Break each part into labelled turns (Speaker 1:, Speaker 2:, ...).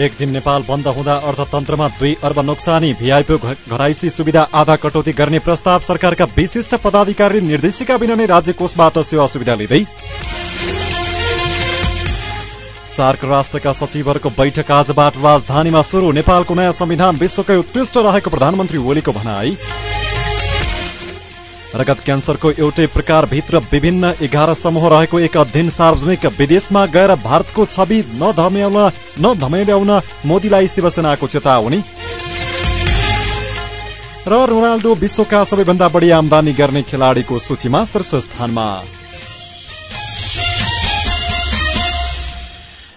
Speaker 1: एक दिन नेपाल बन्द हुँदा अर्थतन्त्रमा दुई अर्ब नोक्सानी भीआईपी घराइसी सुविधा आधा कटौती गर्ने प्रस्ताव सरकारका विशिष्ट पदाधिकारी निर्देशिका बिना नै राज्य कोषबाट सेवा सुविधा लिँदै सार्क राष्ट्रका सचिवहरूको बैठक आजबाट राजधानीमा शुरू नेपालको नयाँ संविधान विश्वकै उत्कृष्ट रहेको प्रधानमन्त्री ओलीको भनाई। रगत क्यान्सरको एउटै प्रकारभित्र विभिन्न एघार समूह रहेको एक अध्ययन सार्वजनिक विदेशमा गएर भारतको छवि नधम्याउन नधमेल्याउन मोदीलाई शिवसेनाको चेतावनी। र रोनाल्डो विश्वका सबैभन्दा बढी आमदानी गर्ने खेलाड़ीको सूचीमा शीर्ष स्थानमा।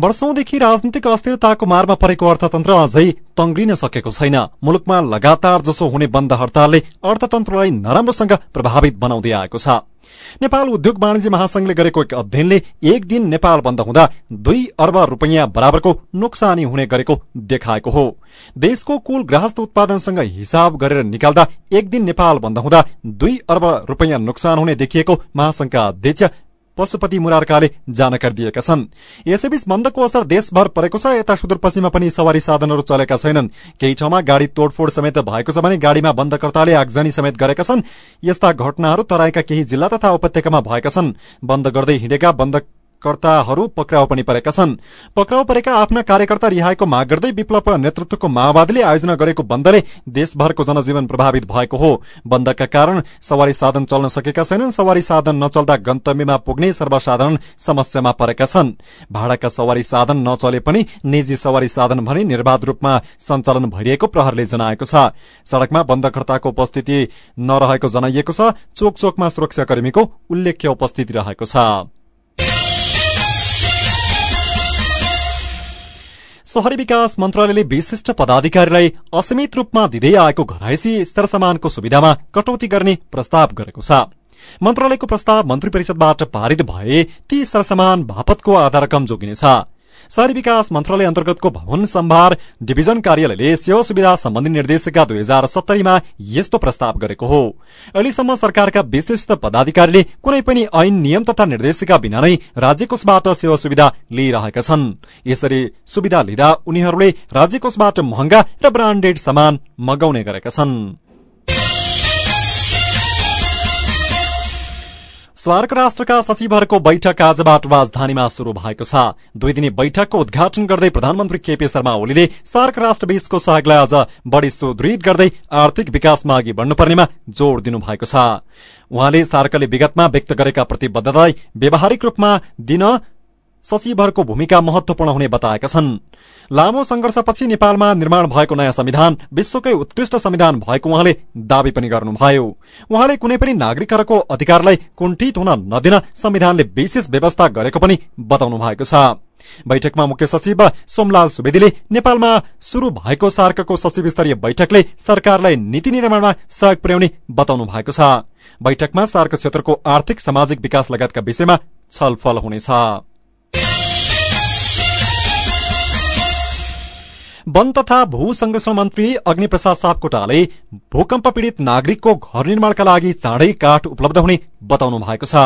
Speaker 1: वर्षौंदेखि राजनीतिक अस्थिरताको मारमा परेको अर्थतन्त्र अझै तंग्रिन सकेको छैन। मुलुकमा लगातार जसो हुने बन्द हड़तालले अर्थतन्त्रलाई नराम्रोसँग प्रभावित बनाउँदै आएको छ। नेपाल उद्योग वाणिज्य महासंघले गरेको एक अध्ययनले एक दिन नेपाल बन्द हुँदा दुई अर्ब रूपियाँ बराबरको नोक्सानी हुने गरेको देखाएको हो। देशको कुल गृहस्थ उत्पादनसँग हिसाब गरेर निकाल्दा एक दिन नेपाल बन्द हुँदा दुई अर्ब रूपियाँ नोक्सान हुने देखिएको महासंघका अध्यक्ष पशुपति मुरारकाले जानकारी दिएका छन्। यसैबीच बन्दको असर देशभर परेको छ यता सुदूरपश्चिममा पनि सवारी साधनहरू चलेका छैनन्। केही ठाउँमा गाड़ी तोडफोड समेत भएको छ भने गाड़ीमा बन्दकर्ताले आगजनी समेत गरेका छन्। यस्ता घटनाहरू तराईका केही जिल्ला तथा उपत्यकामा भएका छन्। बन्द गर्दै हिँडेका बन्द कर्ताहरू पक्राउ पनि परेका छन्। पक्राउ परेका आफ्ना कार्यकर्ता रिहाएको माग गर्दै विप्लव नेतृत्वको माओवादीले आयोजना गरेको बन्दले देशभरको जनजीवन प्रभावित भएको हो। बन्दका कारण सवारी साधन चल्न सकेका छैनन्। सवारी साधन नचल्दा गन्तव्यमा पुग्ने सर्वसाधारण समस्यामा परेका छन्। भाड़ाका सवारी साधन नचले पनि निजी सवारी साधन भने निर्वाध रूपमा सञ्चालन भइरहेको प्रहरले जनाएको छ। सड़कमा बन्दकर्ताको उपस्थिति नरहेको जनाइएको छ। चोक चोकमा सुरक्षाकर्मीको उल्लेख्य उपस्थिति रहेको छ। शहरी विकास मन्त्रालयले विशिष्ट पदाधिकारीलाई असीमित रूपमा दिँदै आएको घराइसी सरसमानको सुविधामा कटौती गर्ने प्रस्ताव गरेको छ। मन्त्रालयको प्रस्ताव मन्त्री परिषदबाट पारित भए ती सरसमान बापतको आधार रकम जोगिनेछ। शहरी विकास मन्त्रालय अन्तर्गतको भवन सम्भार डिभिजन कार्यालयले सेवा सुविधा सम्बन्धी निर्देशिका दुई हजार सत्तरीमा यस्तो प्रस्ताव गरेको हो। अहिलेसम्म सरकारका विशिष्ट पदाधिकारीले कुनै पनि ऐन नियम तथा निर्देशिका बिना नै राज्य कोषबाट सेवा सुविधा लिइरहेका छन्। यसरी सुविधा लिँदा उनीहरूले राज्य कोषबाट महँगा र ब्रान्डेड सामान मगाउने गरेका छन्। स्वार्क राष्ट्रका सचिवहरूको बैठक आजबाट राजधानीमा शुरू भएको छ। दुई दिने बैठकको उद्घाटन गर्दै प्रधानमन्त्री केपी शर्मा ओलीले सार्क राष्ट्रबीचको सहयोगलाई अझ बढ़ी सुदृढ गर्दै आर्थिक विकासमा अघि बढ्नुपर्नेमा जोड़ दिनुभएको छ। उहाँले सार्कले विगतमा व्यक्त गरेका प्रतिबद्धतालाई व्यावहारिक रूपमा दिन सचिवहरूको भूमिका महत्वपूर्ण हुने बताएका छन्। लामो संघर्षपछि नेपालमा निर्माण भएको नयाँ संविधान विश्वकै उत्कृष्ट संविधान भएको उहाँले दावी पनि गर्नुभयो। उहाँले कुनै पनि नागरिकहरूको अधिकारलाई कुण्ठित हुन नदिन संविधानले विशेष व्यवस्था गरेको पनि बताउनु भएको छ। बैठकमा मुख्य सचिव सोमलाल सुवेदीले नेपालमा शुरू भएको सार्कको सचिव स्तरीय बैठकले सरकारलाई नीति निर्माणमा सहयोग पुर्याउने बताउनु भएको छ। बैठकमा सार्क क्षेत्रको आर्थिक सामाजिक विकास लगायतका विषयमा छलफल हुनेछ। वन तथा भू संरक्षण मन्त्री अग्निप्रसाद सापकोटाले भूकम्प पीड़ित नागरिकको घर निर्माणका लागि चाँडै काठ उपलब्ध हुने बताउनु भएको छ।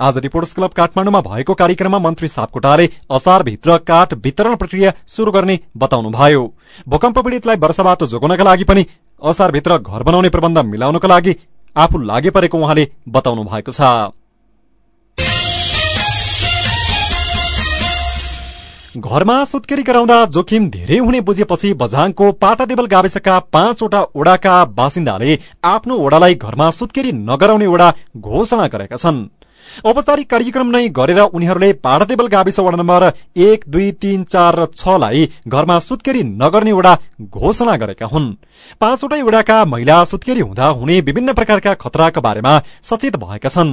Speaker 1: आज रिपोर्टर्स क्लब काठमाडौँमा भएको कार्यक्रममा मन्त्री सापकोटाले असारभित्र काठ वितरण प्रक्रिया शुरू गर्ने बताउनुभयो भूकम्प पीड़ितलाई वर्षाबाट जोगाउनका लागि पनि असारभित्र घर बनाउने प्रबन्ध मिलाउनका लागि आफू लागे परेको उहाँले बताउनु भएको छ। घरमा सुत्केरी गराउँदा जोखिम धेरै हुने बुझेपछि बझाङको पाटादेवल गाविसका पाँचवटा ओडाका बासिन्दाले आफ्नो ओडालाई घरमा सुत्केरी नगराउने ओडा घोषणा गरेका छन्। औपचारिक कार्यक्रम नै गरेर उनीहरूले पाटादेवल गाविस वडा नम्बर एक दुई तीन चार र छलाई घरमा सुत्केरी नगर्ने वडा घोषणा गरेका हुन्। पाँचवटै वडाका महिला सुत्केरी हुँदा हुने विभिन्न प्रकारका खतराका बारेमा सचेत भएका छन्।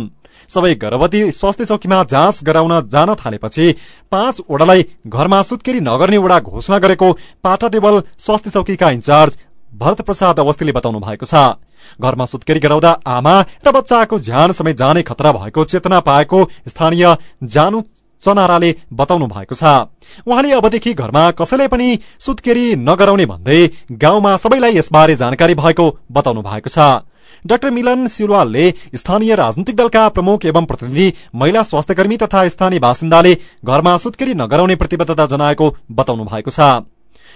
Speaker 1: सबै गर्भवती स्वास्थ्य चौकीमा जाँच गराउन जान थालेपछि पाँच ओडालाई घरमा सुत्केरी नगर्ने ओडा घोषणा गरेको पाटादेवल स्वास्थ्य चौकीका इन्चार्ज भरत प्रसाद अवस्थीले बताउनु भएको छ। घरमा सुत्केरी गराउँदा आमा र बच्चाको ज्यान समेत जाने खतरा भएको चेतना पाएको स्थानीय जानु चनाराले बताउनु भएको छ। उहाँले अबदेखि घरमा कसैलाई पनि सुत्केरी नगराउने भन्दै गाउँमा सबैलाई यसबारे जानकारी भएको बताउनु भएको छ। डाक्टर मिलन सिलवालले स्थानीय राजनैतिक दलका प्रमुख एवं प्रतिनिधि महिला स्वास्थ्यकर्मी तथा स्थानीय बासिन्दाले घरमा सुत्केरी नगराउने प्रतिबद्धता जनाएको बताउनु भएको छ।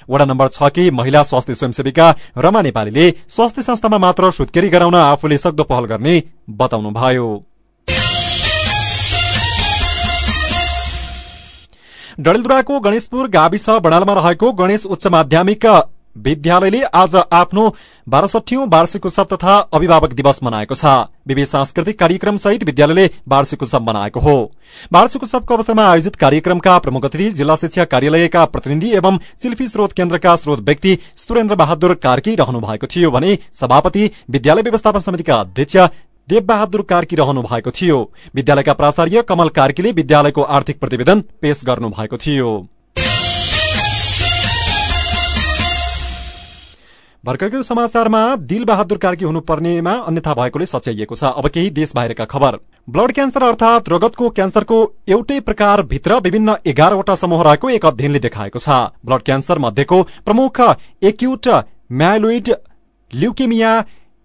Speaker 1: वडा नम्बर छ कि महिला स्वास्थ्य स्वयंसेविका रमा नेपालीले स्वास्थ्य संस्थामा मात्र सुत्केरी गराउन आफूले सक्दो पहल गर्ने बताउनुभयो डडेलधुराको गणेशपुर गाविस बणालमा रहेको गणेश उच्च माध्यमिक विद्यालयले आज आफ्नो बाह्रसठीौं वार्षिक उत्सव तथा अभिभावक दिवस मनाएको छ। विविध सांस्कृतिक कार्यक्रम सहित विद्यालयले वार्षिक उत्सव मनाएको हो। वार्षिक उत्सवको अवसरमा आयोजित कार्यक्रमका प्रमुख अतिथि जिल्ला शिक्षा कार्यालयका प्रतिनिधि एवं चिल्फी स्रोत केन्द्रका स्रोत व्यक्ति सुरेन्द्र बहादुर कार्की रहनु भएको थियो भने सभापति विद्यालय व्यवस्थापन समितिका अध्यक्ष देवबहादुर कार्की रहनु भएको थियो। विद्यालयका प्राचार्य कमल कार्कीले विद्यालयको आर्थिक प्रतिवेदन पेश गर्नु भएको थियो। भर्खरको समाचारमा दिल बहादुर कार्की हुनुपर्नेमा अन्यथा भएकोले सच्याइएको छ। अब केही देश बाहिरका खबर। ब्लड क्यान्सर अर्थात रगतको क्यान्सरको एउटै प्रकार भित्र विभिन्न एघारवटा समूह रहेको एक अध्ययनले देखाएको छ। ब्लड क्यान्सर मध्येको प्रमुख एक्युट म्यालोइड ल्युकेमिया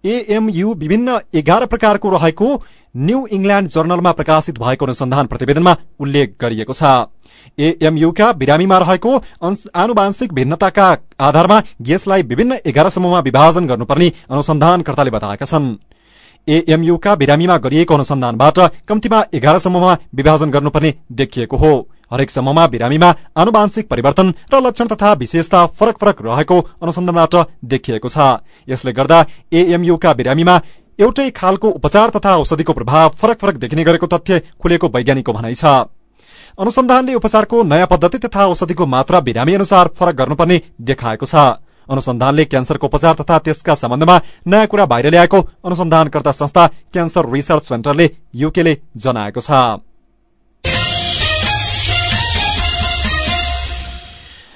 Speaker 1: एएमयू विभिन्न एघार प्रकारको रहेको न्यू इङ्ल्याण्ड जर्नलमा प्रकाशित भएको अनुसन्धान प्रतिवेदनमा उल्लेख गरिएको छ। एएमयूका बिरामीमा रहेको आनुवांशिक भिन्नताका आधारमा यसलाई विभिन्न एघार समूहमा विभाजन गर्नुपर्ने अनुसन्धानकर्ताले बताएका छन्। एएमयूका बिरामीमा गरिएको अनुसन्धानबाट कम्तीमा एघार समूहमा विभाजन गर्नुपर्ने देखिएको हो। हरेक समूहमा बिरामीमा आनुवांशिक परिवर्तन र लक्षण तथा विशेषता फरक फरक रहेको अनुसन्धानबाट देखिएको छ। यसले गर्दा एएमयूका बिरामीमा एउटै खालको उपचार तथा औषधिको प्रभाव फरक फरक देखिने गरेको तथ्य खुलेको वैज्ञानिकको भनाइ छ। अनुसन्धानले उपचारको नयाँ पद्धति तथा औषधिको मात्रा बिरामी अनुसार फरक गर्नुपर्ने देखाएको छ। अनुसन्धानले क्यान्सरको उपचार तथा त्यसका सम्बन्धमा नयाँ कुरा बाहिर ल्याएको अनुसन्धानकर्ता संस्था क्यान्सर रिसर्च सेन्टरले युकेले जनाएको छ।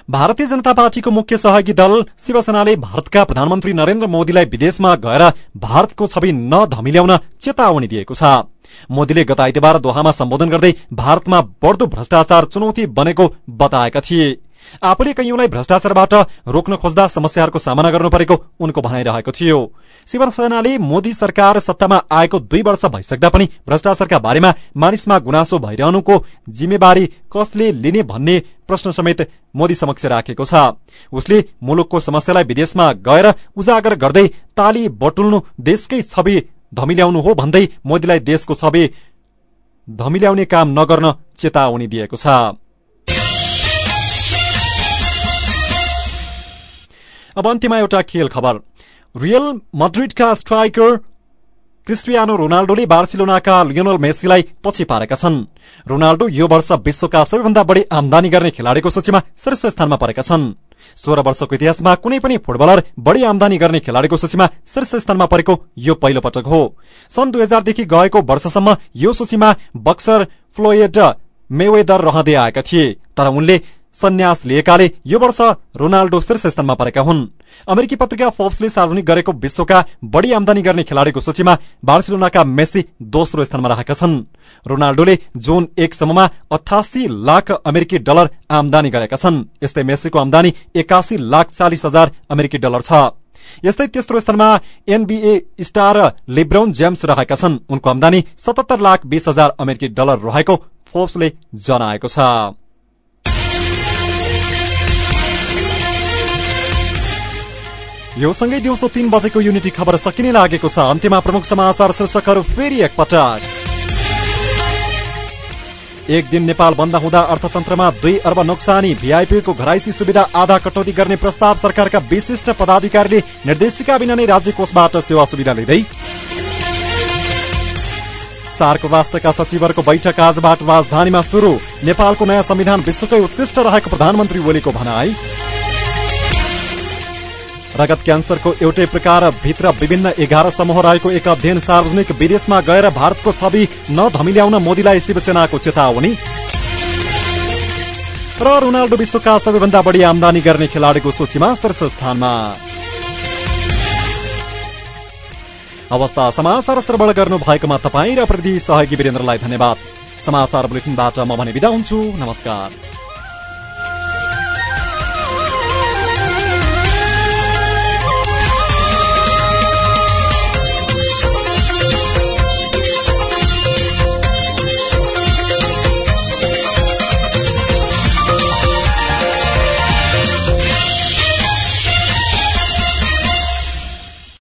Speaker 1: भारतीय जनता पार्टीको मुख्य सहयोगी दल शिवसेनाले भारतका प्रधानमन्त्री नरेन्द्र मोदीलाई विदेशमा गएर भारतको छवि नधमिल्याउन चेतावनी दिएको छ। मोदीले गत आइतबार दोहामा सम्बोधन गर्दै भारतमा बढ़दो भ्रष्टाचार चुनौती बनेको बताएका थिए। आफूले कैयौंलाई भ्रष्टाचारबाट रोक्न खोज्दा समस्याहरूको सामना गर्नु परेको उनको भनाइरहेको थियो। शिवसेनाले मोदी सरकार सत्तामा आएको दुई वर्ष भइसक्दा पनि भ्रष्टाचारका बारेमा मानिसमा गुनासो भइरहनुको जिम्मेवारी कसले लिने भन्ने प्रश्न समेत मोदी समक्ष राखेको छ। उसले मुलुकको समस्यालाई विदेशमा गएर उजागर गर्दै ताली बटुल्नु देशकै छवि धमिल्याउनु हो भन्दै मोदीलाई देशको छवि धमिल्याउने काम नगर्न चेतावनी दिएको छ। अब एउटा खेल खबर। रियल मड्रिडका स्ट्राइकर क्रिस्टियानो रोनाल्डोले बार्सिलोनाका लियोनल मेसीलाई पछि पारेका छन्। रोनाल्डो यो वर्ष विश्वका सबैभन्दा बढी आमदानी गर्ने खेलाड़ीको सूचीमा शीर्ष स्थानमा परेका छन्। सोह्र वर्षको इतिहासमा कुनै पनि फुटबलर बढ़ी आमदानी गर्ने खेलाड़ीको सूचीमा शीर्ष स्थानमा परेको यो पहिलो पटक हो। सन् दुई हजारदेखि गएको वर्षसम्म यो सूचीमा बक्सर फ्लोएड मेवेदर रहँदै आएका थिए तर उनले सन्यास लिएकाले यो वर्ष रोनाल्डो शीर्ष स्थानमा परेका हुन्। अमेरिकी पत्रिका फोर्ब्सले सार्वजनिक गरेको विश्वका बढ़ी आमदानी गर्ने खेलाड़ीको सूचीमा बार्सिलोनाका मेसी दोस्रो स्थानमा रहेका छन्। रोनाल्डोले जुन एक सम्ममा अठासी लाख अमेरिकी डलर आमदानी गरेका छन् यस्तै मेसीको आमदानी एकासी लाख चालिस हजार अमेरिकी डलर छ। यस्तै तेस्रो स्थानमा एनबीए स्टार लिब्राउन जेम्स रहेका छन्। उनको आमदानी सतहत्तर लाख बीस हजार अमेरिकी डलर रहेको फोर्ब्सले जनाएको छ। यो सँगै दिउँसो तीन बजेको युनिटी खबर सकिने लागेको छ। अन्त्यमा प्रमुख समाचार शीर्षकहरू फेरि एकपटक। एक दिन नेपाल बन्द हुँदा अर्थतन्त्रमा दुई अर्ब नोक्सानी भीआईपीको घराइसी सुविधा आधा कटौती गर्ने प्रस्ताव सरकारका विशिष्ट पदाधिकारीले निर्देशिका बिना नै राज्य कोषबाट सेवा सुविधा लिँदै। सार्क राष्ट्रका सचिवहरूको बैठक आजबाट राजधानीमा शुरू नेपालको नयाँ संविधान विश्वकै उत्कृष्ट रहेको प्रधानमन्त्री ओलीको भनाई। रगत क्यान्सरको एउटै प्रकार भित्र विभिन्न एघार समूह रहेको एक अध्ययन सार्वजनिक विदेशमा गएर भारतको छवि नधमिल्याउन मोदीलाई शिवसेनाको चेतावनी। र रोनाल्डो विश्वका सबैभन्दा बढी आमदानी गर्ने खेलाडीको सूचीमा शीर्ष स्थानमा। अवस्था समाचार श्रवण गर्नु भएकोमा तपाईँ र प्रविधि सहयोगी वीरेन्द्रलाई धन्यवाद। समाचार बुलेटिनबाट म भने बिदा हुन्छु। नमस्कार।